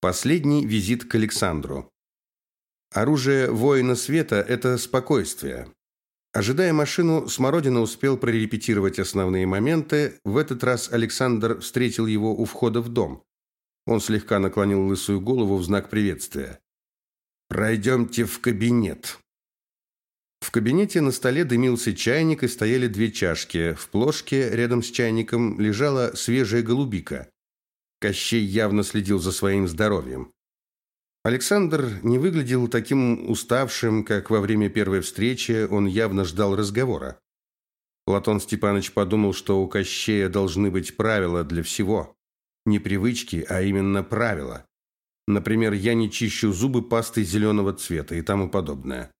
Последний визит к Александру. Оружие воина света – это спокойствие. Ожидая машину, Смородина успел прорепетировать основные моменты. В этот раз Александр встретил его у входа в дом. Он слегка наклонил лысую голову в знак приветствия. «Пройдемте в кабинет». В кабинете на столе дымился чайник и стояли две чашки. В плошке рядом с чайником лежала свежая голубика. Кощей явно следил за своим здоровьем. Александр не выглядел таким уставшим, как во время первой встречи, он явно ждал разговора. Платон Степанович подумал, что у Кощея должны быть правила для всего. Не привычки, а именно правила. Например, я не чищу зубы пастой зеленого цвета и тому подобное.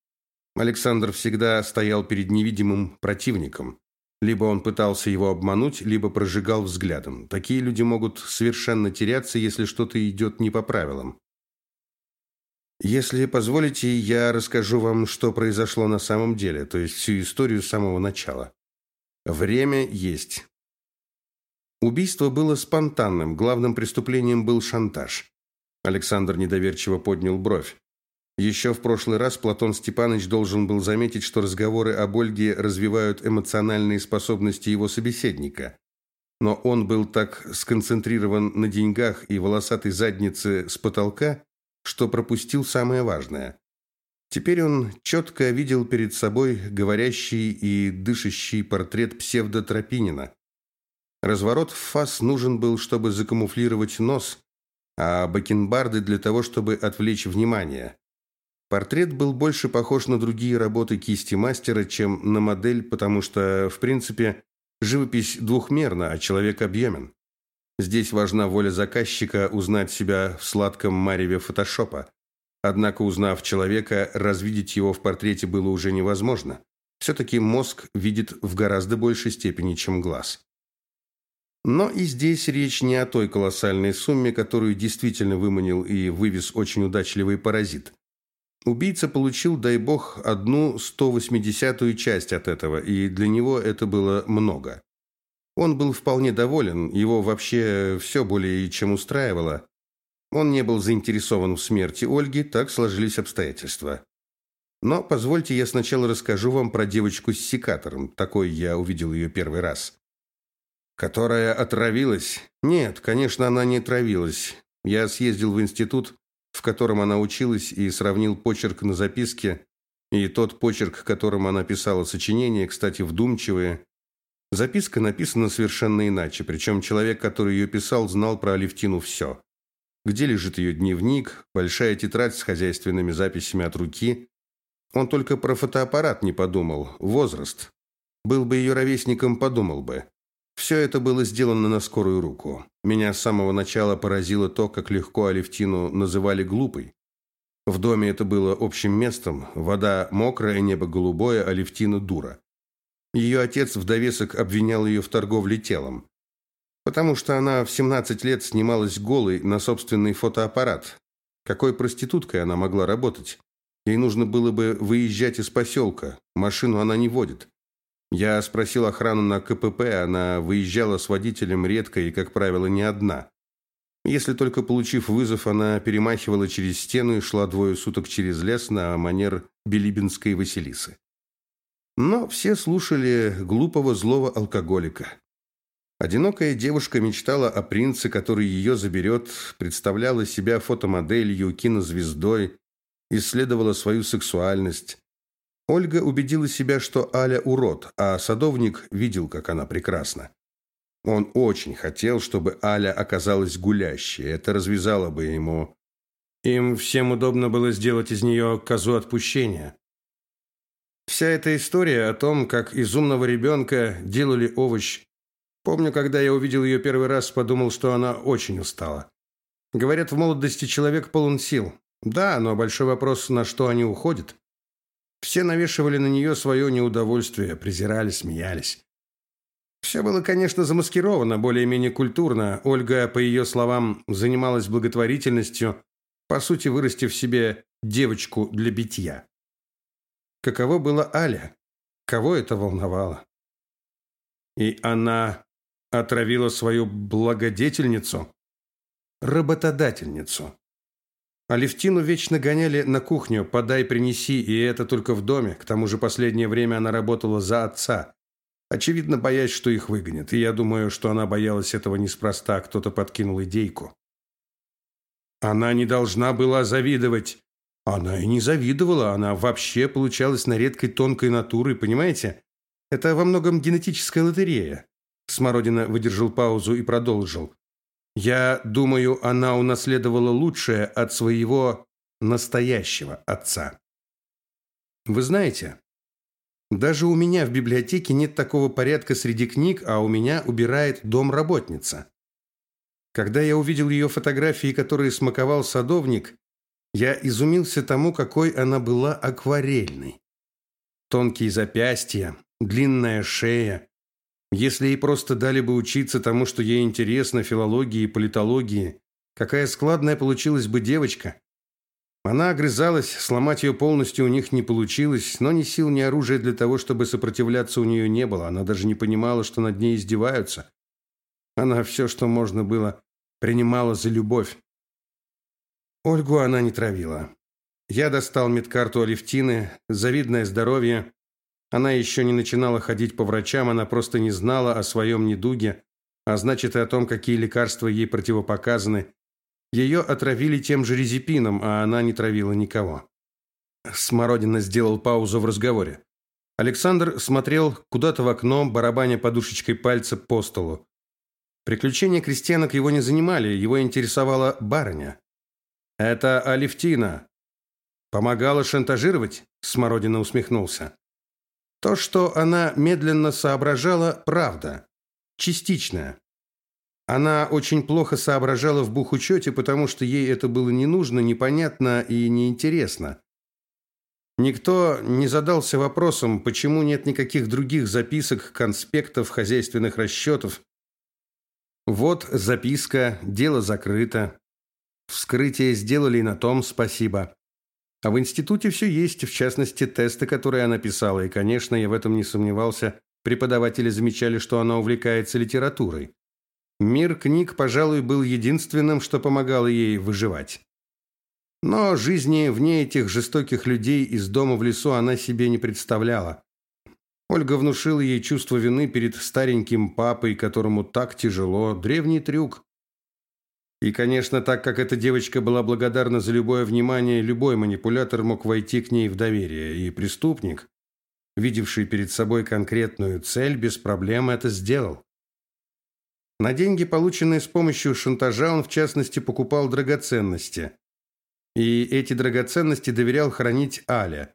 Александр всегда стоял перед невидимым противником. Либо он пытался его обмануть, либо прожигал взглядом. Такие люди могут совершенно теряться, если что-то идет не по правилам. Если позволите, я расскажу вам, что произошло на самом деле, то есть всю историю с самого начала. Время есть. Убийство было спонтанным, главным преступлением был шантаж. Александр недоверчиво поднял бровь. Еще в прошлый раз Платон Степанович должен был заметить, что разговоры об Ольге развивают эмоциональные способности его собеседника. Но он был так сконцентрирован на деньгах и волосатой заднице с потолка, что пропустил самое важное. Теперь он четко видел перед собой говорящий и дышащий портрет псевдотропинина. Разворот в фас нужен был, чтобы закамуфлировать нос, а бакенбарды для того, чтобы отвлечь внимание. Портрет был больше похож на другие работы кисти мастера, чем на модель, потому что, в принципе, живопись двухмерна, а человек объемен. Здесь важна воля заказчика узнать себя в сладком мареве фотошопа. Однако, узнав человека, развидеть его в портрете было уже невозможно. Все-таки мозг видит в гораздо большей степени, чем глаз. Но и здесь речь не о той колоссальной сумме, которую действительно выманил и вывез очень удачливый паразит. Убийца получил, дай бог, одну 180-ю часть от этого, и для него это было много. Он был вполне доволен, его вообще все более чем устраивало. Он не был заинтересован в смерти Ольги, так сложились обстоятельства. Но позвольте я сначала расскажу вам про девочку с секатором, такой я увидел ее первый раз. Которая отравилась? Нет, конечно, она не отравилась. Я съездил в институт, в котором она училась, и сравнил почерк на записке и тот почерк, которым она писала сочинения, кстати, вдумчивые. Записка написана совершенно иначе, причем человек, который ее писал, знал про Алевтину все. Где лежит ее дневник, большая тетрадь с хозяйственными записями от руки. Он только про фотоаппарат не подумал, возраст. Был бы ее ровесником, подумал бы. Все это было сделано на скорую руку. Меня с самого начала поразило то, как легко Алевтину называли глупой. В доме это было общим местом. Вода мокрая, небо голубое, Алевтина дура. Ее отец в довесок обвинял ее в торговле телом. Потому что она в 17 лет снималась голой на собственный фотоаппарат. Какой проституткой она могла работать? Ей нужно было бы выезжать из поселка. Машину она не водит. Я спросил охрану на КПП, она выезжала с водителем редко и, как правило, не одна. Если только получив вызов, она перемахивала через стену и шла двое суток через лес на манер билибинской Василисы. Но все слушали глупого злого алкоголика. Одинокая девушка мечтала о принце, который ее заберет, представляла себя фотомоделью, кинозвездой, исследовала свою сексуальность. Ольга убедила себя, что Аля урод, а садовник видел, как она прекрасна. Он очень хотел, чтобы Аля оказалась гулящей. Это развязало бы ему. Им всем удобно было сделать из нее козу отпущения. Вся эта история о том, как из умного ребенка делали овощ. Помню, когда я увидел ее первый раз, подумал, что она очень устала. Говорят, в молодости человек полон сил. Да, но большой вопрос, на что они уходят. Все навешивали на нее свое неудовольствие, презирали, смеялись. Все было, конечно, замаскировано, более-менее культурно. Ольга, по ее словам, занималась благотворительностью, по сути, вырастив себе девочку для битья. Каково было Аля? Кого это волновало? И она отравила свою благодетельницу, работодательницу. Алевтину вечно гоняли на кухню, подай, принеси, и это только в доме. К тому же последнее время она работала за отца. Очевидно, боясь, что их выгонят. И я думаю, что она боялась этого неспроста, кто-то подкинул идейку. Она не должна была завидовать. Она и не завидовала, она вообще получалась на редкой тонкой натуры, понимаете? Это во многом генетическая лотерея. Смородина выдержал паузу и продолжил. Я думаю, она унаследовала лучшее от своего настоящего отца. Вы знаете, даже у меня в библиотеке нет такого порядка среди книг, а у меня убирает домработница. Когда я увидел ее фотографии, которые смаковал садовник, я изумился тому, какой она была акварельной. Тонкие запястья, длинная шея, если ей просто дали бы учиться тому, что ей интересно, филологии и политологии, какая складная получилась бы девочка. Она огрызалась, сломать ее полностью у них не получилось, но ни сил, ни оружия для того, чтобы сопротивляться у нее не было. Она даже не понимала, что над ней издеваются. Она все, что можно было, принимала за любовь. Ольгу она не травила. Я достал медкарту Алевтины, завидное здоровье, она еще не начинала ходить по врачам, она просто не знала о своем недуге, а значит и о том, какие лекарства ей противопоказаны. Ее отравили тем же резепином, а она не травила никого. Смородина сделал паузу в разговоре. Александр смотрел куда-то в окно, барабаня подушечкой пальца по столу. Приключения крестьянок его не занимали, его интересовала барыня. «Это Алевтина. Помогала шантажировать?» Смородина усмехнулся. То, что она медленно соображала, правда. Частичная. Она очень плохо соображала в бухучете, потому что ей это было не нужно, непонятно и неинтересно. Никто не задался вопросом, почему нет никаких других записок, конспектов, хозяйственных расчетов. Вот записка, дело закрыто. Вскрытие сделали и на том спасибо. А в институте все есть, в частности, тесты, которые она писала, и, конечно, я в этом не сомневался. Преподаватели замечали, что она увлекается литературой. Мир книг, пожалуй, был единственным, что помогало ей выживать. Но жизни вне этих жестоких людей из дома в лесу она себе не представляла. Ольга внушила ей чувство вины перед стареньким папой, которому так тяжело, древний трюк. И, конечно, так как эта девочка была благодарна за любое внимание, любой манипулятор мог войти к ней в доверие, и преступник, видевший перед собой конкретную цель, без проблем это сделал. На деньги, полученные с помощью шантажа, он в частности покупал драгоценности. И эти драгоценности доверял хранить Аля.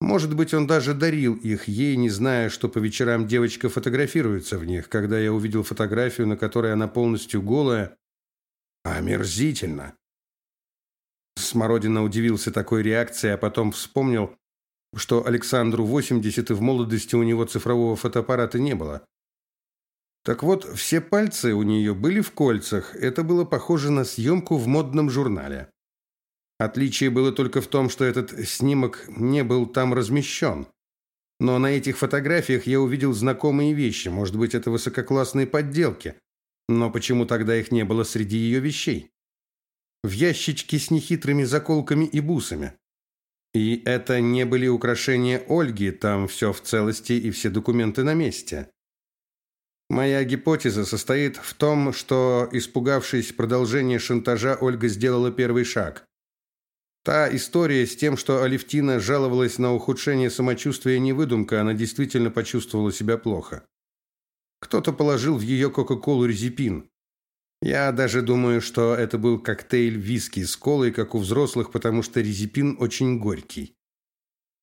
Может быть, он даже дарил их ей, не зная, что по вечерам девочка фотографируется в них. Когда я увидел фотографию, на которой она полностью голая, Омерзительно. Смородина удивился такой реакции, а потом вспомнил, что Александру 80 и в молодости у него цифрового фотоаппарата не было. Так вот, все пальцы у нее были в кольцах. Это было похоже на съемку в модном журнале. Отличие было только в том, что этот снимок не был там размещен. Но на этих фотографиях я увидел знакомые вещи. Может быть, это высококлассные подделки. Но почему тогда их не было среди ее вещей? В ящичке с нехитрыми заколками и бусами. И это не были украшения Ольги, там все в целости и все документы на месте. Моя гипотеза состоит в том, что, испугавшись продолжения шантажа, Ольга сделала первый шаг. Та история с тем, что Алевтина жаловалась на ухудшение самочувствия, не выдумка, она действительно почувствовала себя плохо. Кто-то положил в ее кока-колу резепин. Я даже думаю, что это был коктейль виски с колой, как у взрослых, потому что резепин очень горький.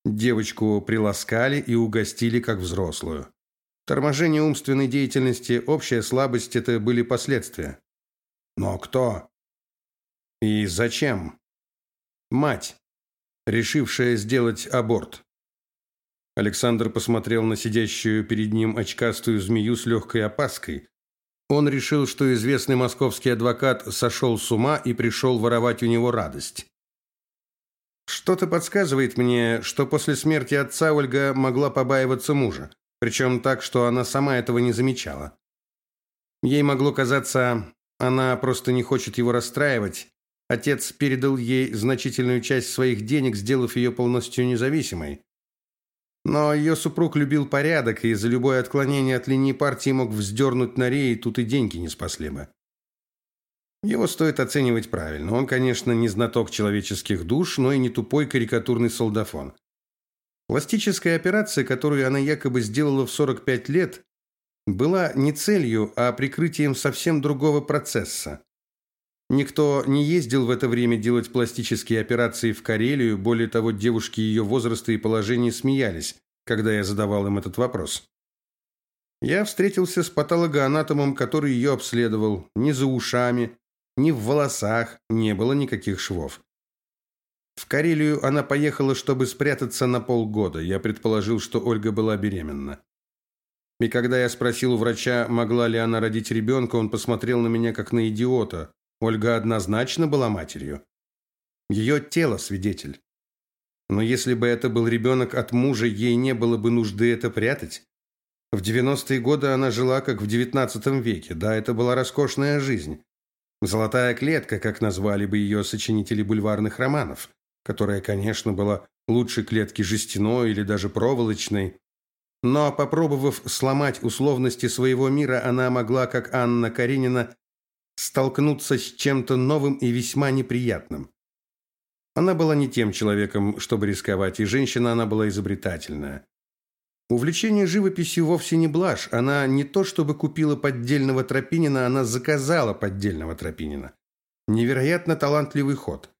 Девочку приласкали и угостили как взрослую. Торможение умственной деятельности, общая слабость – это были последствия. Но кто? И зачем? Мать, решившая сделать аборт. Александр посмотрел на сидящую перед ним очкастую змею с легкой опаской. Он решил, что известный московский адвокат сошел с ума и пришел воровать у него радость. Что-то подсказывает мне, что после смерти отца Ольга могла побаиваться мужа, причем так, что она сама этого не замечала. Ей могло казаться, она просто не хочет его расстраивать, Отец передал ей значительную часть своих денег, сделав ее полностью независимой. Но ее супруг любил порядок, и за любое отклонение от линии партии мог вздернуть на рей, и тут и деньги не спасли бы. Его стоит оценивать правильно. Он, конечно, не знаток человеческих душ, но и не тупой карикатурный солдафон. Пластическая операция, которую она якобы сделала в 45 лет, была не целью, а прикрытием совсем другого процесса. Никто не ездил в это время делать пластические операции в Карелию, более того, девушки ее возраста и положения смеялись, когда я задавал им этот вопрос. Я встретился с патологоанатомом, который ее обследовал. Ни за ушами, ни в волосах не было никаких швов. В Карелию она поехала, чтобы спрятаться на полгода. Я предположил, что Ольга была беременна. И когда я спросил у врача, могла ли она родить ребенка, он посмотрел на меня как на идиота. Ольга однозначно была матерью. Ее тело свидетель. Но если бы это был ребенок от мужа, ей не было бы нужды это прятать. В 90-е годы она жила как в XIX веке. Да, это была роскошная жизнь. Золотая клетка, как назвали бы ее сочинители бульварных романов которая, конечно, была лучше клетки жестяной или даже проволочной. Но, попробовав сломать условности своего мира, она могла, как Анна Каренина, столкнуться с чем-то новым и весьма неприятным. Она была не тем человеком, чтобы рисковать, и женщина она была изобретательная. Увлечение живописью вовсе не блажь. Она не то чтобы купила поддельного Тропинина, она заказала поддельного Тропинина. Невероятно талантливый ход.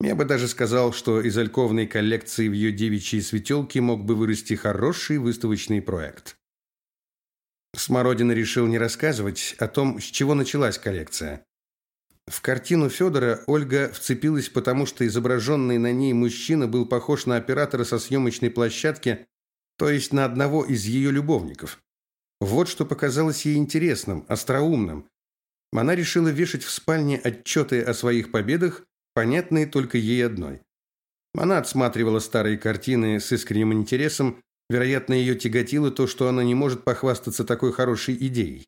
Я бы даже сказал, что из альковной коллекции в ее девичьей светелке мог бы вырасти хороший выставочный проект. Смородина решил не рассказывать о том, с чего началась коллекция. В картину Федора Ольга вцепилась, потому что изображенный на ней мужчина был похож на оператора со съемочной площадки, то есть на одного из ее любовников. Вот что показалось ей интересным, остроумным. Она решила вешать в спальне отчеты о своих победах понятные только ей одной. Она отсматривала старые картины с искренним интересом, вероятно, ее тяготило то, что она не может похвастаться такой хорошей идеей.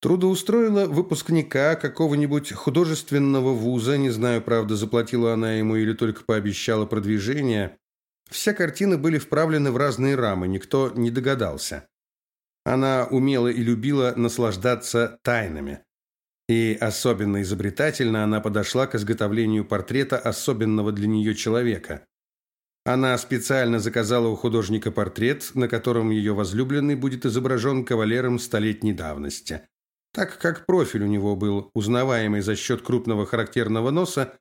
Трудоустроила выпускника какого-нибудь художественного вуза, не знаю, правда, заплатила она ему или только пообещала продвижение. Все картины были вправлены в разные рамы, никто не догадался. Она умела и любила наслаждаться тайнами. И особенно изобретательно она подошла к изготовлению портрета особенного для нее человека. Она специально заказала у художника портрет, на котором ее возлюбленный будет изображен кавалером столетней давности. Так как профиль у него был узнаваемый за счет крупного характерного носа,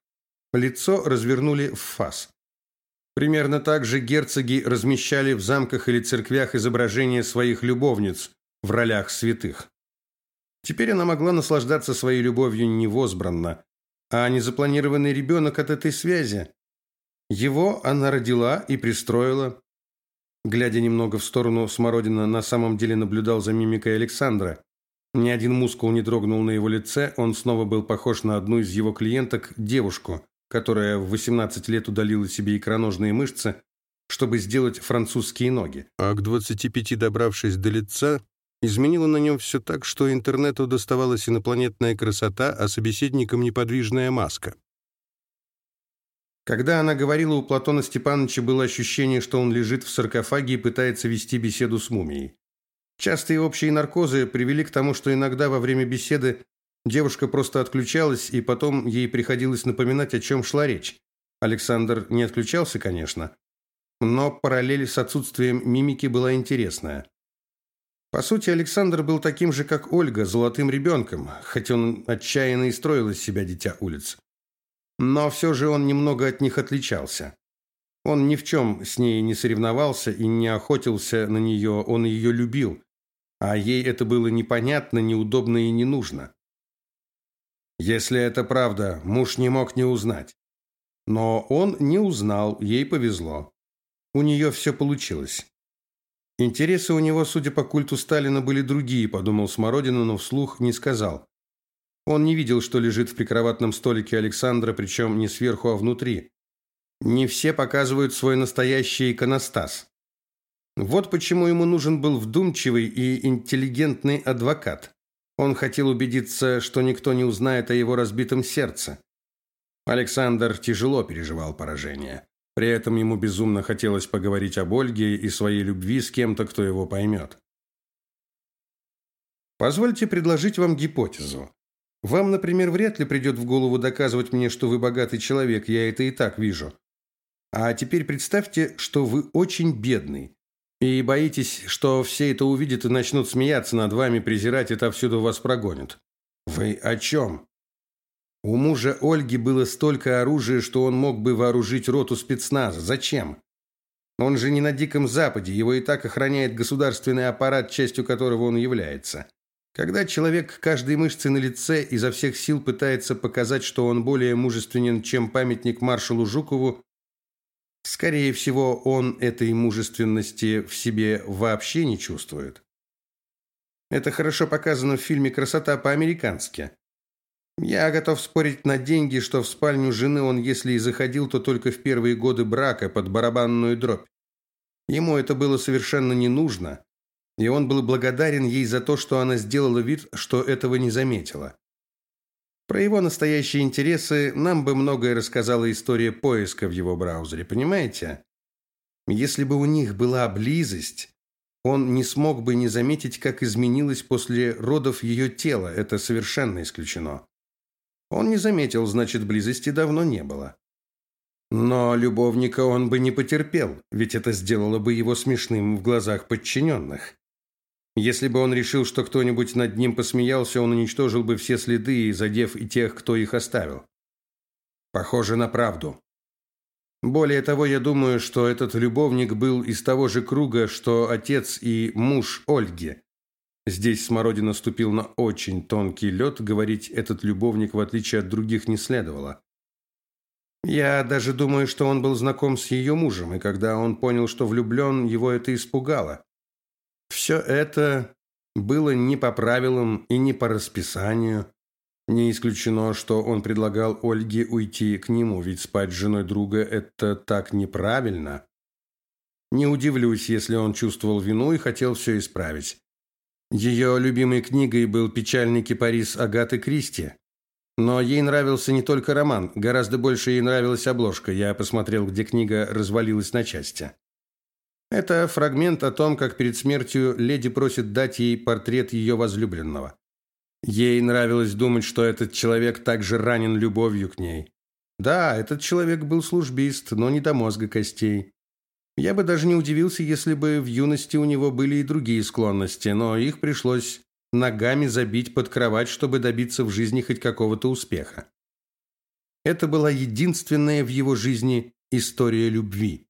лицо развернули в фас. Примерно так же герцоги размещали в замках или церквях изображения своих любовниц в ролях святых. Теперь она могла наслаждаться своей любовью невозбранно, а незапланированный ребенок от этой связи. Его она родила и пристроила. Глядя немного в сторону, Смородина на самом деле наблюдал за мимикой Александра. Ни один мускул не дрогнул на его лице, он снова был похож на одну из его клиенток, девушку, которая в 18 лет удалила себе икроножные мышцы, чтобы сделать французские ноги. А к 25, добравшись до лица, изменила на нем все так, что интернету доставалась инопланетная красота, а собеседникам неподвижная маска. Когда она говорила, у Платона Степановича было ощущение, что он лежит в саркофаге и пытается вести беседу с мумией. Частые общие наркозы привели к тому, что иногда во время беседы девушка просто отключалась, и потом ей приходилось напоминать, о чем шла речь. Александр не отключался, конечно, но параллель с отсутствием мимики была интересная. По сути, Александр был таким же, как Ольга, золотым ребенком, хоть он отчаянно и строил из себя дитя улиц. Но все же он немного от них отличался. Он ни в чем с ней не соревновался и не охотился на нее, он ее любил. А ей это было непонятно, неудобно и не нужно. Если это правда, муж не мог не узнать. Но он не узнал, ей повезло. У нее все получилось. Интересы у него, судя по культу Сталина, были другие, подумал Смородина, но вслух не сказал. Он не видел, что лежит в прикроватном столике Александра, причем не сверху, а внутри. Не все показывают свой настоящий иконостас. Вот почему ему нужен был вдумчивый и интеллигентный адвокат. Он хотел убедиться, что никто не узнает о его разбитом сердце. Александр тяжело переживал поражение. При этом ему безумно хотелось поговорить об Ольге и своей любви с кем-то, кто его поймет. Позвольте предложить вам гипотезу. Вам, например, вряд ли придет в голову доказывать мне, что вы богатый человек, я это и так вижу. А теперь представьте, что вы очень бедный. И боитесь, что все это увидят и начнут смеяться над вами, презирать и отовсюду вас прогонят. Вы о чем? У мужа Ольги было столько оружия, что он мог бы вооружить роту спецназа. Зачем? Он же не на Диком Западе, его и так охраняет государственный аппарат, частью которого он является. Когда человек каждой мышцей на лице изо всех сил пытается показать, что он более мужественен, чем памятник маршалу Жукову, скорее всего, он этой мужественности в себе вообще не чувствует. Это хорошо показано в фильме «Красота по-американски». Я готов спорить на деньги, что в спальню жены он, если и заходил, то только в первые годы брака под барабанную дробь. Ему это было совершенно не нужно, и он был благодарен ей за то, что она сделала вид, что этого не заметила. Про его настоящие интересы нам бы многое рассказала история поиска в его браузере, понимаете? Если бы у них была близость, он не смог бы не заметить, как изменилось после родов ее тело, это совершенно исключено. Он не заметил, значит, близости давно не было. Но любовника он бы не потерпел, ведь это сделало бы его смешным в глазах подчиненных. Если бы он решил, что кто-нибудь над ним посмеялся, он уничтожил бы все следы, задев и тех, кто их оставил. Похоже на правду. Более того, я думаю, что этот любовник был из того же круга, что отец и муж Ольги. Здесь Смородина ступил на очень тонкий лед, говорить этот любовник, в отличие от других, не следовало. Я даже думаю, что он был знаком с ее мужем, и когда он понял, что влюблен, его это испугало. Все это было не по правилам и не по расписанию. Не исключено, что он предлагал Ольге уйти к нему, ведь спать с женой друга – это так неправильно. Не удивлюсь, если он чувствовал вину и хотел все исправить. Ее любимой книгой был «Печальный кипарис» Агаты Кристи. Но ей нравился не только роман, гораздо больше ей нравилась обложка. Я посмотрел, где книга развалилась на части. Это фрагмент о том, как перед смертью леди просит дать ей портрет ее возлюбленного. Ей нравилось думать, что этот человек также ранен любовью к ней. Да, этот человек был службист, но не до мозга костей. Я бы даже не удивился, если бы в юности у него были и другие склонности, но их пришлось ногами забить под кровать, чтобы добиться в жизни хоть какого-то успеха. Это была единственная в его жизни история любви.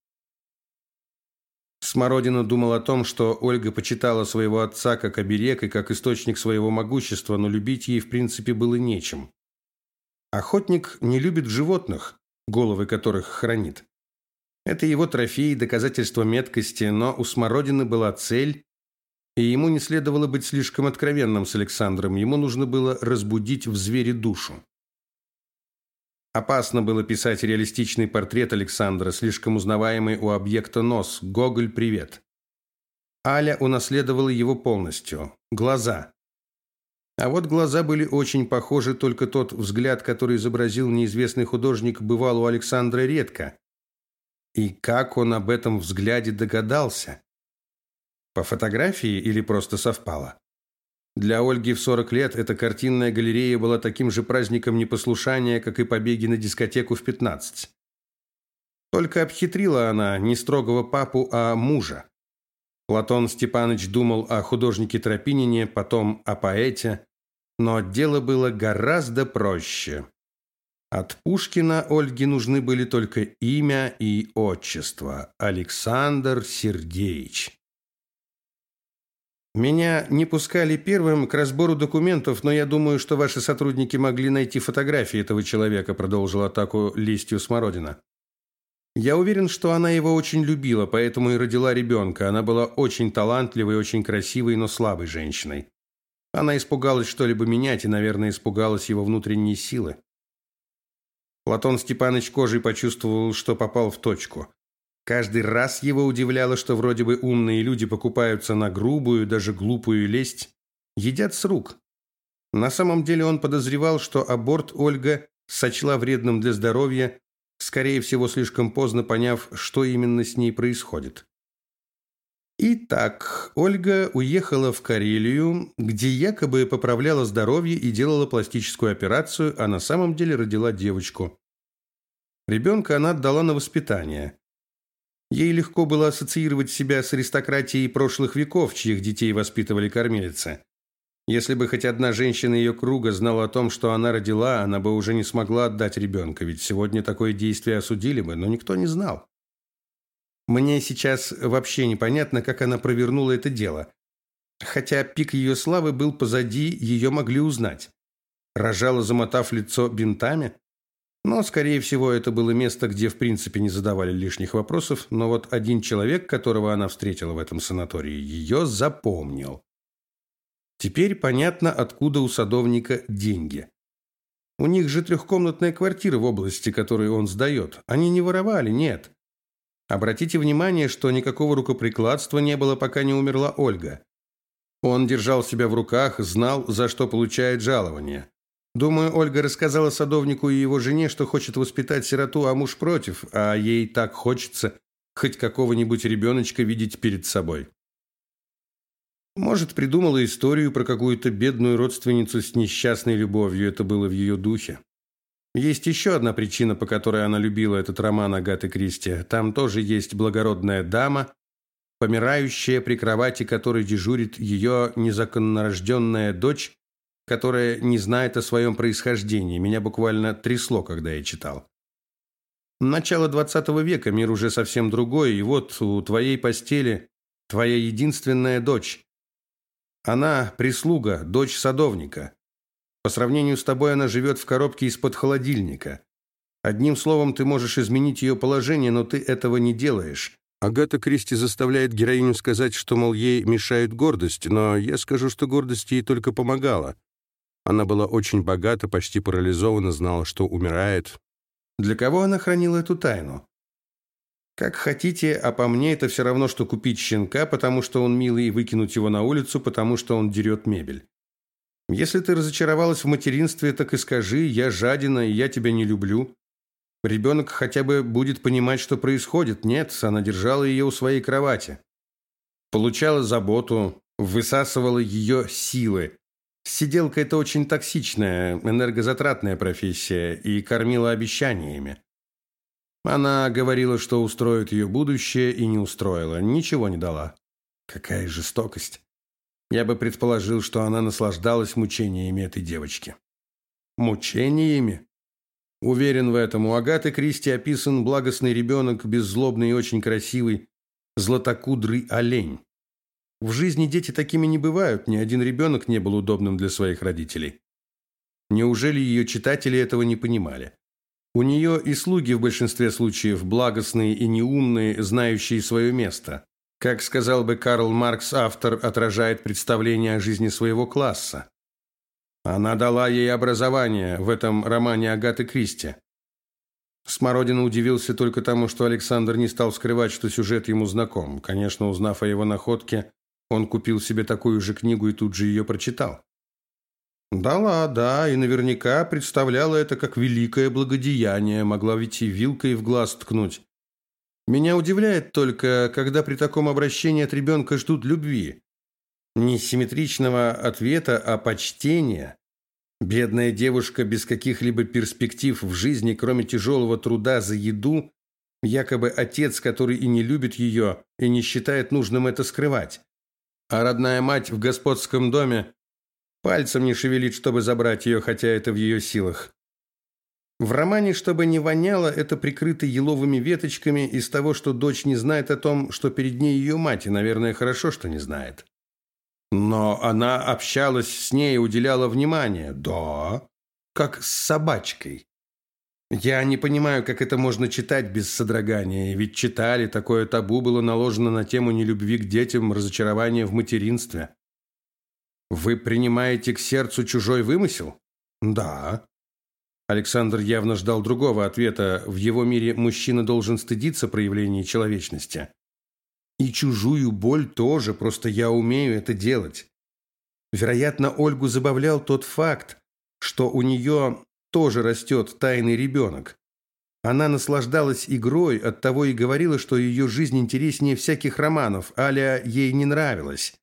Смородина думал о том, что Ольга почитала своего отца как оберег и как источник своего могущества, но любить ей в принципе было нечем. Охотник не любит животных, головы которых хранит. Это его трофей, доказательство меткости, но у Смородины была цель, и ему не следовало быть слишком откровенным с Александром, ему нужно было разбудить в звере душу. Опасно было писать реалистичный портрет Александра, слишком узнаваемый у объекта нос. Гоголь, привет. Аля унаследовала его полностью. Глаза. А вот глаза были очень похожи, только тот взгляд, который изобразил неизвестный художник, бывал у Александра редко. И как он об этом взгляде догадался? По фотографии или просто совпало? Для Ольги в 40 лет эта картинная галерея была таким же праздником непослушания, как и побеги на дискотеку в 15. Только обхитрила она не строгого папу, а мужа. Платон Степанович думал о художнике Тропинине, потом о поэте, но дело было гораздо проще. От Пушкина Ольге нужны были только имя и отчество – Александр Сергеевич. Меня не пускали первым к разбору документов, но я думаю, что ваши сотрудники могли найти фотографии этого человека, продолжил атаку листью Смородина. Я уверен, что она его очень любила, поэтому и родила ребенка. Она была очень талантливой, очень красивой, но слабой женщиной. Она испугалась что-либо менять и, наверное, испугалась его внутренней силы. Платон Степанович кожей почувствовал, что попал в точку. Каждый раз его удивляло, что вроде бы умные люди покупаются на грубую, даже глупую лесть, едят с рук. На самом деле он подозревал, что аборт Ольга сочла вредным для здоровья, скорее всего, слишком поздно поняв, что именно с ней происходит. Итак, Ольга уехала в Карелию, где якобы поправляла здоровье и делала пластическую операцию, а на самом деле родила девочку. Ребенка она отдала на воспитание. Ей легко было ассоциировать себя с аристократией прошлых веков, чьих детей воспитывали кормилицы. Если бы хоть одна женщина ее круга знала о том, что она родила, она бы уже не смогла отдать ребенка, ведь сегодня такое действие осудили бы, но никто не знал. Мне сейчас вообще непонятно, как она провернула это дело. Хотя пик ее славы был позади, ее могли узнать. Рожала, замотав лицо бинтами? Но, скорее всего, это было место, где в принципе не задавали лишних вопросов, но вот один человек, которого она встретила в этом санатории, ее запомнил. Теперь понятно, откуда у садовника деньги. У них же трехкомнатная квартира в области, которую он сдает. Они не воровали, нет. Обратите внимание, что никакого рукоприкладства не было, пока не умерла Ольга. Он держал себя в руках, знал, за что получает жалование. Думаю, Ольга рассказала садовнику и его жене, что хочет воспитать сироту, а муж против, а ей так хочется хоть какого-нибудь ребеночка видеть перед собой. Может, придумала историю про какую-то бедную родственницу с несчастной любовью, это было в ее духе. Есть еще одна причина, по которой она любила этот роман Агаты Кристи. Там тоже есть благородная дама, помирающая при кровати, которой дежурит ее незаконнорожденная дочь, которая не знает о своем происхождении. Меня буквально трясло, когда я читал. Начало 20 века, мир уже совсем другой, и вот у твоей постели твоя единственная дочь. Она прислуга, дочь садовника. По сравнению с тобой она живет в коробке из-под холодильника. Одним словом, ты можешь изменить ее положение, но ты этого не делаешь. Агата Кристи заставляет героиню сказать, что, мол, ей мешает гордость, но я скажу, что гордость ей только помогала. Она была очень богата, почти парализована, знала, что умирает. Для кого она хранила эту тайну? Как хотите, а по мне это все равно, что купить щенка, потому что он милый, и выкинуть его на улицу, потому что он дерет мебель. Если ты разочаровалась в материнстве, так и скажи, я жадина, и я тебя не люблю. Ребенок хотя бы будет понимать, что происходит. Нет, она держала ее у своей кровати. Получала заботу, высасывала ее силы. Сиделка – это очень токсичная, энергозатратная профессия и кормила обещаниями. Она говорила, что устроит ее будущее, и не устроила. Ничего не дала. Какая жестокость. Я бы предположил, что она наслаждалась мучениями этой девочки. Мучениями? Уверен в этом. У Агаты Кристи описан благостный ребенок, беззлобный и очень красивый, златокудрый олень. В жизни дети такими не бывают, ни один ребенок не был удобным для своих родителей. Неужели ее читатели этого не понимали? У нее и слуги в большинстве случаев благостные и неумные, знающие свое место. Как сказал бы Карл Маркс, автор отражает представление о жизни своего класса. Она дала ей образование в этом романе Агаты Кристи. Смородина удивился только тому, что Александр не стал скрывать, что сюжет ему знаком. Конечно, узнав о его находке, он купил себе такую же книгу и тут же ее прочитал. Дала, да, и наверняка представляла это как великое благодеяние, могла ведь и вилкой в глаз ткнуть. Меня удивляет только, когда при таком обращении от ребенка ждут любви. Не симметричного ответа, а почтения. Бедная девушка без каких-либо перспектив в жизни, кроме тяжелого труда за еду, якобы отец, который и не любит ее, и не считает нужным это скрывать. А родная мать в господском доме пальцем не шевелит, чтобы забрать ее, хотя это в ее силах. В романе «Чтобы не воняло» это прикрыто еловыми веточками из того, что дочь не знает о том, что перед ней ее мать, и, наверное, хорошо, что не знает. Но она общалась с ней и уделяла внимание. Да, как с собачкой. Я не понимаю, как это можно читать без содрогания, ведь читали, такое табу было наложено на тему нелюбви к детям, разочарования в материнстве. Вы принимаете к сердцу чужой вымысел? Да. Александр явно ждал другого ответа. В его мире мужчина должен стыдиться проявления человечности. И чужую боль тоже, просто я умею это делать. Вероятно, Ольгу забавлял тот факт, что у нее тоже растет тайный ребенок. Она наслаждалась игрой, оттого и говорила, что ее жизнь интереснее всяких романов, аля ей не нравилось.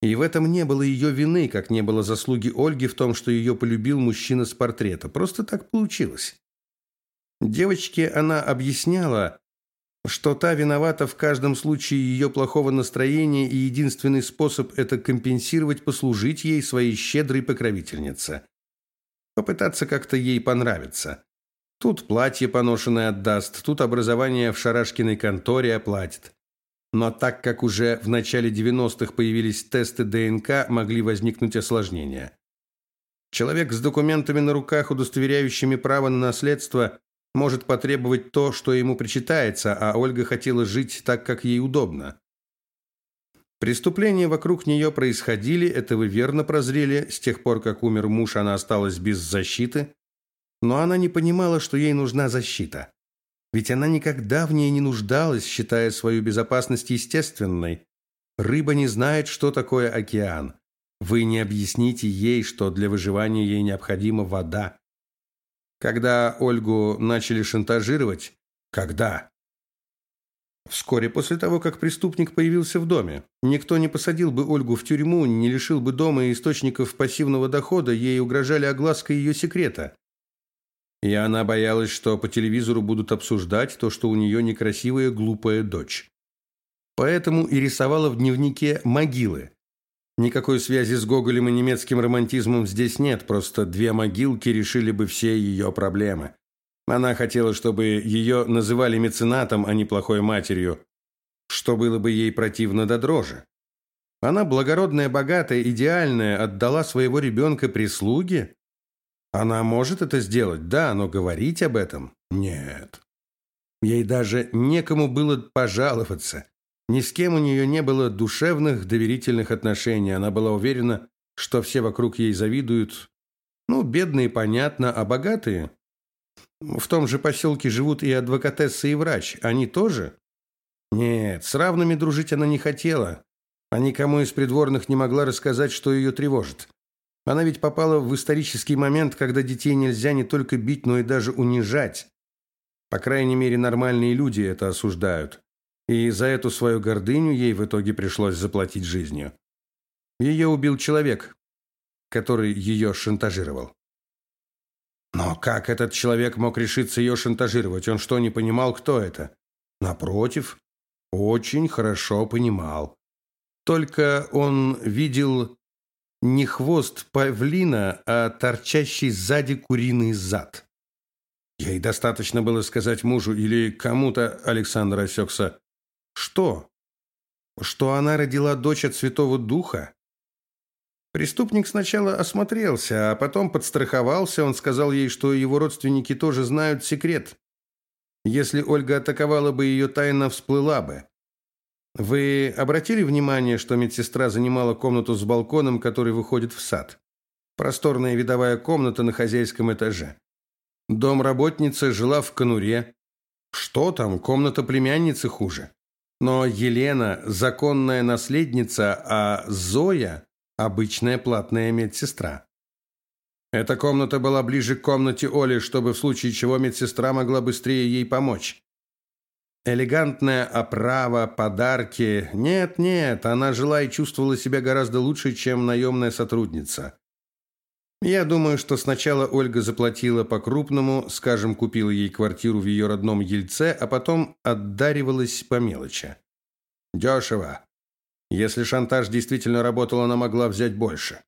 И в этом не было ее вины, как не было заслуги Ольги в том, что ее полюбил мужчина с портрета. Просто так получилось. Девочке она объясняла, что та виновата в каждом случае ее плохого настроения, и единственный способ это компенсировать, послужить ей своей щедрой покровительнице. Попытаться как-то ей понравиться. Тут платье поношенное отдаст, тут образование в шарашкиной конторе оплатит. Но так как уже в начале 90-х появились тесты ДНК, могли возникнуть осложнения. Человек с документами на руках, удостоверяющими право на наследство, может потребовать то, что ему причитается, а Ольга хотела жить так, как ей удобно. Преступления вокруг нее происходили, это вы верно прозрели. С тех пор, как умер муж, она осталась без защиты. Но она не понимала, что ей нужна защита. Ведь она никогда в ней не нуждалась, считая свою безопасность естественной. Рыба не знает, что такое океан. Вы не объясните ей, что для выживания ей необходима вода. Когда Ольгу начали шантажировать? Когда? Вскоре после того, как преступник появился в доме. Никто не посадил бы Ольгу в тюрьму, не лишил бы дома и источников пассивного дохода, ей угрожали оглаской ее секрета. И она боялась, что по телевизору будут обсуждать то, что у нее некрасивая глупая дочь. Поэтому и рисовала в дневнике могилы. Никакой связи с Гоголем и немецким романтизмом здесь нет, просто две могилки решили бы все ее проблемы. Она хотела, чтобы ее называли меценатом, а не плохой матерью, что было бы ей противно до дрожи. Она благородная, богатая, идеальная, отдала своего ребенка прислуге? Она может это сделать, да, но говорить об этом – нет. Ей даже некому было пожаловаться. Ни с кем у нее не было душевных, доверительных отношений. Она была уверена, что все вокруг ей завидуют. Ну, бедные, понятно, а богатые? В том же поселке живут и адвокатесса, и врач. Они тоже? Нет, с равными дружить она не хотела. А никому из придворных не могла рассказать, что ее тревожит. Она ведь попала в исторический момент, когда детей нельзя не только бить, но и даже унижать. По крайней мере, нормальные люди это осуждают. И за эту свою гордыню ей в итоге пришлось заплатить жизнью. Ее убил человек, который ее шантажировал. Но как этот человек мог решиться ее шантажировать? Он что, не понимал, кто это? Напротив, очень хорошо понимал. Только он видел не хвост павлина, а торчащий сзади куриный зад. Ей достаточно было сказать мужу или кому-то, Александр осекся, что? Что она родила дочь от Святого Духа? Преступник сначала осмотрелся, а потом подстраховался. Он сказал ей, что его родственники тоже знают секрет. Если Ольга атаковала бы, ее тайна всплыла бы. Вы обратили внимание, что медсестра занимала комнату с балконом, который выходит в сад? Просторная видовая комната на хозяйском этаже. Домработница жила в конуре. Что там, комната племянницы хуже. Но Елена – законная наследница, а Зоя Обычная платная медсестра. Эта комната была ближе к комнате Оли, чтобы в случае чего медсестра могла быстрее ей помочь. Элегантная оправа, подарки. Нет, нет, она жила и чувствовала себя гораздо лучше, чем наемная сотрудница. Я думаю, что сначала Ольга заплатила по-крупному, скажем, купила ей квартиру в ее родном Ельце, а потом отдаривалась по мелочи. Дешево. Если шантаж действительно работал, она могла взять больше.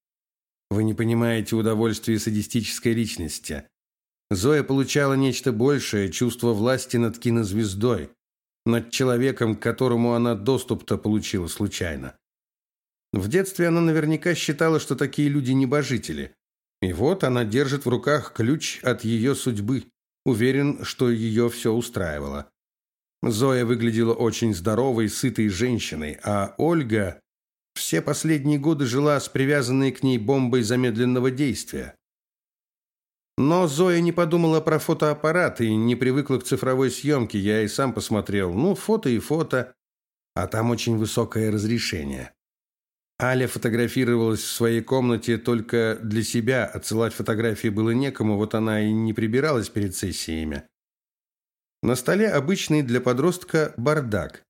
Вы не понимаете удовольствия садистической личности. Зоя получала нечто большее, чувство власти над кинозвездой, над человеком, к которому она доступ-то получила случайно. В детстве она наверняка считала, что такие люди небожители. И вот она держит в руках ключ от ее судьбы. Уверен, что ее все устраивало. Зоя выглядела очень здоровой, сытой женщиной, а Ольга все последние годы жила с привязанной к ней бомбой замедленного действия. Но Зоя не подумала про фотоаппарат и не привыкла к цифровой съемке. Я и сам посмотрел. Ну, фото и фото. А там очень высокое разрешение. Аля фотографировалась в своей комнате только для себя, отсылать фотографии было некому, вот она и не прибиралась перед сессиями. На столе обычный для подростка бардак.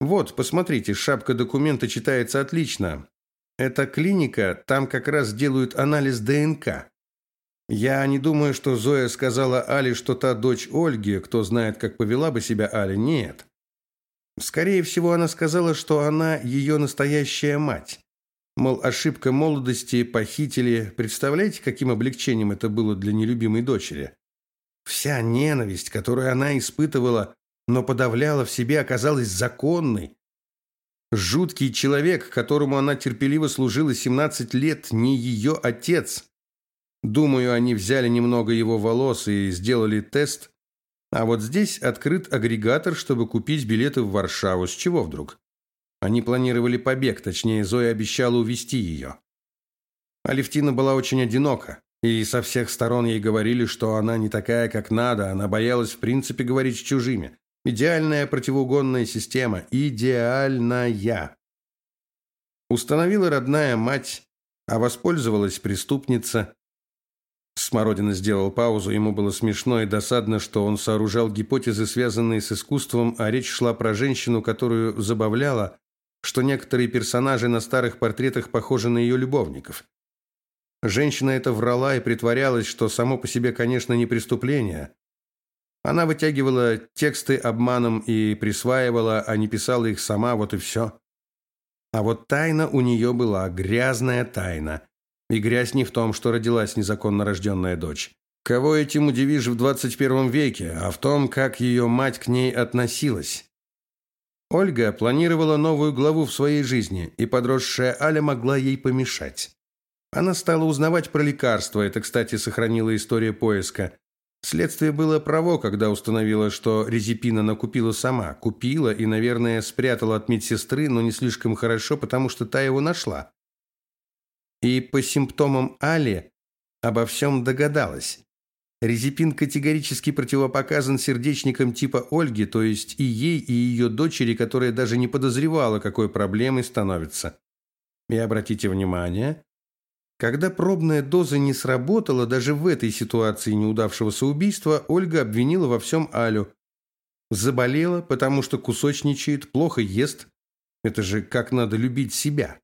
Вот, посмотрите, шапка документа читается отлично. Это клиника, там как раз делают анализ ДНК. Я не думаю, что Зоя сказала Але, что та дочь Ольги, кто знает, как повела бы себя Аля. Нет. Скорее всего, она сказала, что она ее настоящая мать. Мол, ошибка молодости, похитили. Представляете, каким облегчением это было для нелюбимой дочери? Вся ненависть, которую она испытывала, но подавляла в себе, оказалась законной. Жуткий человек, которому она терпеливо служила 17 лет, не ее отец. Думаю, они взяли немного его волос и сделали тест. А вот здесь открыт агрегатор, чтобы купить билеты в Варшаву. С чего вдруг? Они планировали побег, точнее, Зоя обещала увезти ее. Алевтина была очень одинока. И со всех сторон ей говорили, что она не такая, как надо, она боялась в принципе говорить с чужими. Идеальная противоугонная система. Идеальная. Установила родная мать, а воспользовалась преступница. Смородина сделал паузу, ему было смешно и досадно, что он сооружал гипотезы, связанные с искусством, а речь шла про женщину, которую забавляло, что некоторые персонажи на старых портретах похожи на ее любовников. Женщина эта врала и притворялась, что само по себе, конечно, не преступление. Она вытягивала тексты обманом и присваивала, а не писала их сама, вот и все. А вот тайна у нее была, грязная тайна. И грязь не в том, что родилась незаконно рожденная дочь. Кого этим удивишь в 21 веке, а в том, как ее мать к ней относилась. Ольга планировала новую главу в своей жизни, и подросшая Аля могла ей помешать. Она стала узнавать про лекарства, это, кстати, сохранила история поиска. Следствие было право, когда установило, что резепина накупила сама. Купила и, наверное, спрятала от медсестры, но не слишком хорошо, потому что та его нашла. И по симптомам Али обо всем догадалась. Резепин категорически противопоказан сердечникам типа Ольги, то есть и ей, и ее дочери, которая даже не подозревала, какой проблемой становится. И обратите внимание, когда пробная доза не сработала, даже в этой ситуации неудавшегося убийства, Ольга обвинила во всем Алю. Заболела, потому что кусочничает, плохо ест. Это же как надо любить себя.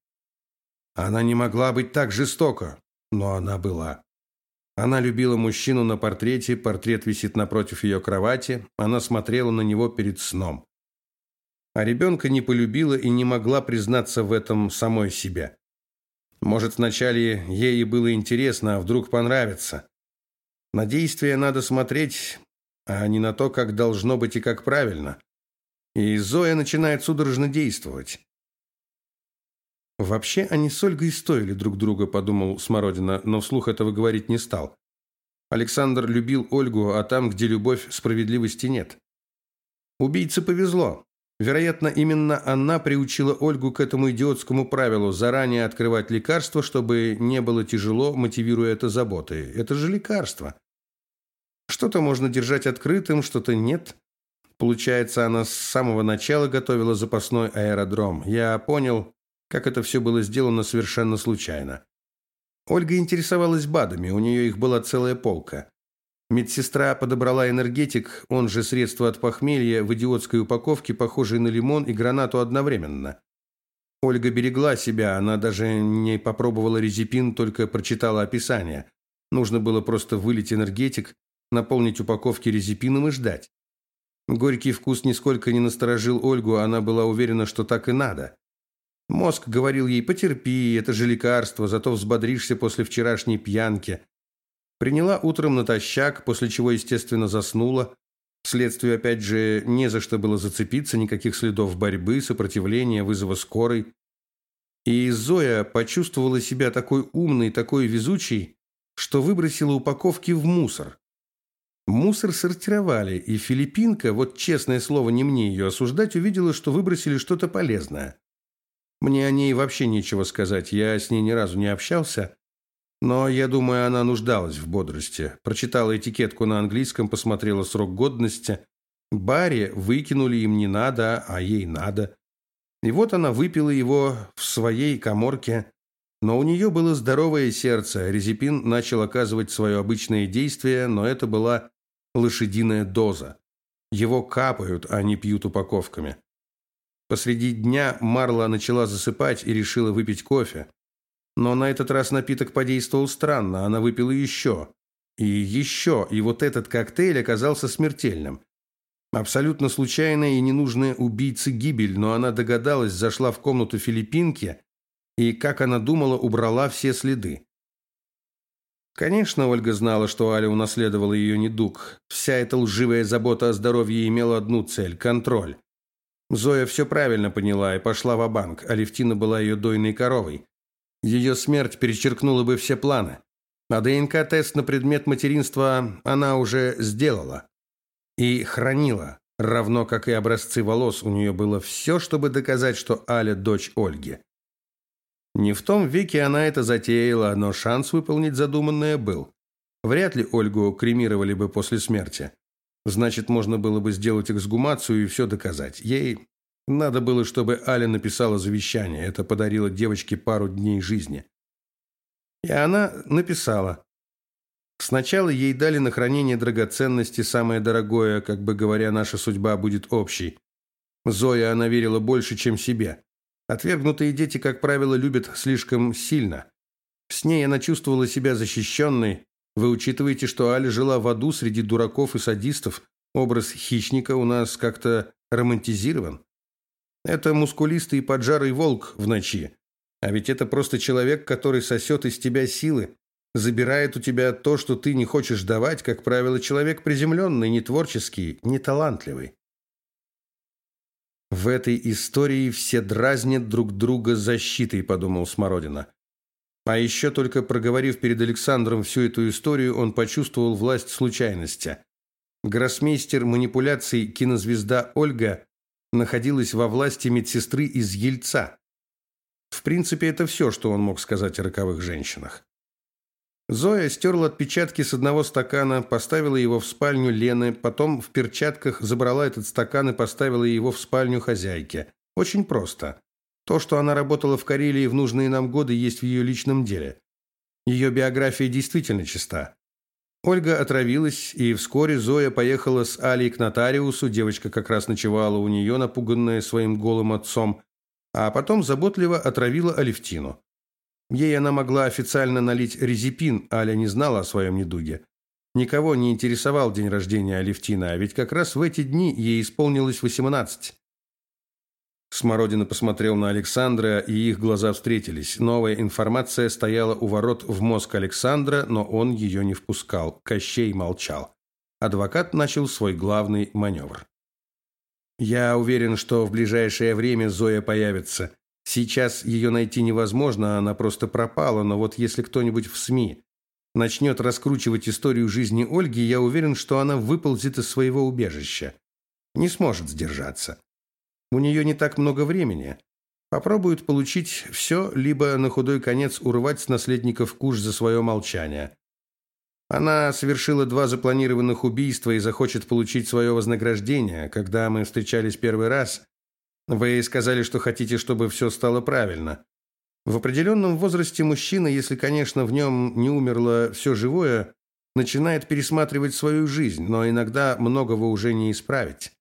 Она не могла быть так жестока, но она была. Она любила мужчину на портрете, портрет висит напротив ее кровати, она смотрела на него перед сном. А ребенка не полюбила и не могла признаться в этом самой себе. Может, вначале ей и было интересно, а вдруг понравится. На действие надо смотреть, а не на то, как должно быть и как правильно. И Зоя начинает судорожно действовать. Вообще они с Ольгой стоили друг друга, подумал Смородина, но вслух этого говорить не стал. Александр любил Ольгу, а там, где любовь, справедливости нет. Убийце повезло. Вероятно, именно она приучила Ольгу к этому идиотскому правилу заранее открывать лекарство, чтобы не было тяжело, мотивируя это заботой. Это же лекарство. Что-то можно держать открытым, что-то нет. Получается, она с самого начала готовила запасной аэродром. Я понял, как это все было сделано совершенно случайно. Ольга интересовалась БАДами, у нее их была целая полка. Медсестра подобрала энергетик, он же средство от похмелья, в идиотской упаковке, похожей на лимон и гранату одновременно. Ольга берегла себя, она даже не попробовала резепин, только прочитала описание. Нужно было просто вылить энергетик, наполнить упаковки резепином и ждать. Горький вкус нисколько не насторожил Ольгу, она была уверена, что так и надо. Мозг говорил ей «потерпи, это же лекарство, зато взбодришься после вчерашней пьянки». Приняла утром натощак, после чего, естественно, заснула. Следствию, опять же, не за что было зацепиться, никаких следов борьбы, сопротивления, вызова скорой. И Зоя почувствовала себя такой умной, такой везучей, что выбросила упаковки в мусор. Мусор сортировали, и филиппинка, вот честное слово, не мне ее осуждать, увидела, что выбросили что-то полезное. Мне о ней вообще нечего сказать, я с ней ни разу не общался, но я думаю, она нуждалась в бодрости. Прочитала этикетку на английском, посмотрела срок годности. Барри выкинули им не надо, а ей надо. И вот она выпила его в своей коморке, но у нее было здоровое сердце. Резепин начал оказывать свое обычное действие, но это была лошадиная доза. Его капают, а не пьют упаковками. Посреди дня Марла начала засыпать и решила выпить кофе. Но на этот раз напиток подействовал странно. Она выпила еще. И еще. И вот этот коктейль оказался смертельным. Абсолютно случайная и ненужная убийце гибель, но она догадалась, зашла в комнату филиппинки и, как она думала, убрала все следы. Конечно, Ольга знала, что Аля унаследовала ее недуг. Вся эта лживая забота о здоровье имела одну цель – контроль. Зоя все правильно поняла и пошла в банк а Левтина была ее дойной коровой. Ее смерть перечеркнула бы все планы. А ДНК-тест на предмет материнства она уже сделала. И хранила, равно как и образцы волос, у нее было все, чтобы доказать, что Аля – дочь Ольги. Не в том веке она это затеяла, но шанс выполнить задуманное был. Вряд ли Ольгу кремировали бы после смерти. Значит, можно было бы сделать эксгумацию и все доказать. Ей надо было, чтобы Аля написала завещание. Это подарило девочке пару дней жизни. И она написала. Сначала ей дали на хранение драгоценности, самое дорогое, как бы говоря, наша судьба будет общей. Зоя она верила больше, чем себе. Отвергнутые дети, как правило, любят слишком сильно. С ней она чувствовала себя защищенной, вы учитываете, что Аля жила в аду среди дураков и садистов. Образ хищника у нас как-то романтизирован. Это мускулистый и поджарый волк в ночи. А ведь это просто человек, который сосет из тебя силы, забирает у тебя то, что ты не хочешь давать, как правило, человек приземленный, не творческий, не талантливый. В этой истории все дразнят друг друга защитой, подумал Смородина. А еще только проговорив перед Александром всю эту историю, он почувствовал власть случайности. Гроссмейстер манипуляций кинозвезда Ольга находилась во власти медсестры из Ельца. В принципе, это все, что он мог сказать о роковых женщинах. Зоя стерла отпечатки с одного стакана, поставила его в спальню Лены, потом в перчатках забрала этот стакан и поставила его в спальню хозяйки. Очень просто. То, что она работала в Карелии в нужные нам годы, есть в ее личном деле. Ее биография действительно чиста. Ольга отравилась, и вскоре Зоя поехала с Алей к нотариусу, девочка как раз ночевала у нее, напуганная своим голым отцом, а потом заботливо отравила Алевтину. Ей она могла официально налить резепин, Аля не знала о своем недуге. Никого не интересовал день рождения Алевтины, а ведь как раз в эти дни ей исполнилось восемнадцать. Смородина посмотрел на Александра, и их глаза встретились. Новая информация стояла у ворот в мозг Александра, но он ее не впускал. Кощей молчал. Адвокат начал свой главный маневр. «Я уверен, что в ближайшее время Зоя появится. Сейчас ее найти невозможно, она просто пропала, но вот если кто-нибудь в СМИ начнет раскручивать историю жизни Ольги, я уверен, что она выползет из своего убежища. Не сможет сдержаться. У нее не так много времени. Попробуют получить все, либо на худой конец урвать с наследников куш за свое молчание. Она совершила два запланированных убийства и захочет получить свое вознаграждение. Когда мы встречались первый раз, вы сказали, что хотите, чтобы все стало правильно. В определенном возрасте мужчина, если, конечно, в нем не умерло все живое, начинает пересматривать свою жизнь, но иногда многого уже не исправить.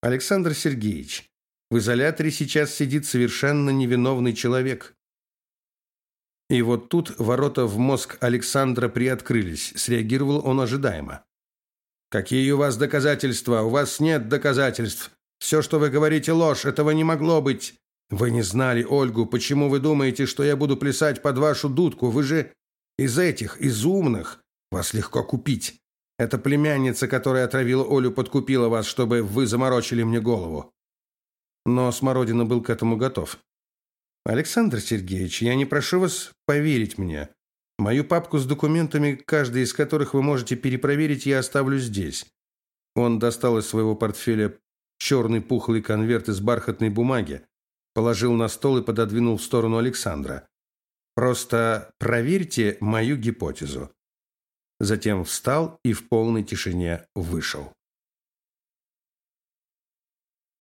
Александр Сергеевич, в изоляторе сейчас сидит совершенно невиновный человек. И вот тут ворота в мозг Александра приоткрылись. Среагировал он ожидаемо. «Какие у вас доказательства? У вас нет доказательств. Все, что вы говорите, ложь. Этого не могло быть. Вы не знали Ольгу. Почему вы думаете, что я буду плясать под вашу дудку? Вы же из этих, из умных. Вас легко купить. Эта племянница, которая отравила Олю, подкупила вас, чтобы вы заморочили мне голову. Но Смородина был к этому готов. Александр Сергеевич, я не прошу вас поверить мне. Мою папку с документами, каждый из которых вы можете перепроверить, я оставлю здесь. Он достал из своего портфеля черный пухлый конверт из бархатной бумаги, положил на стол и пододвинул в сторону Александра. Просто проверьте мою гипотезу. Затем встал и в полной тишине вышел.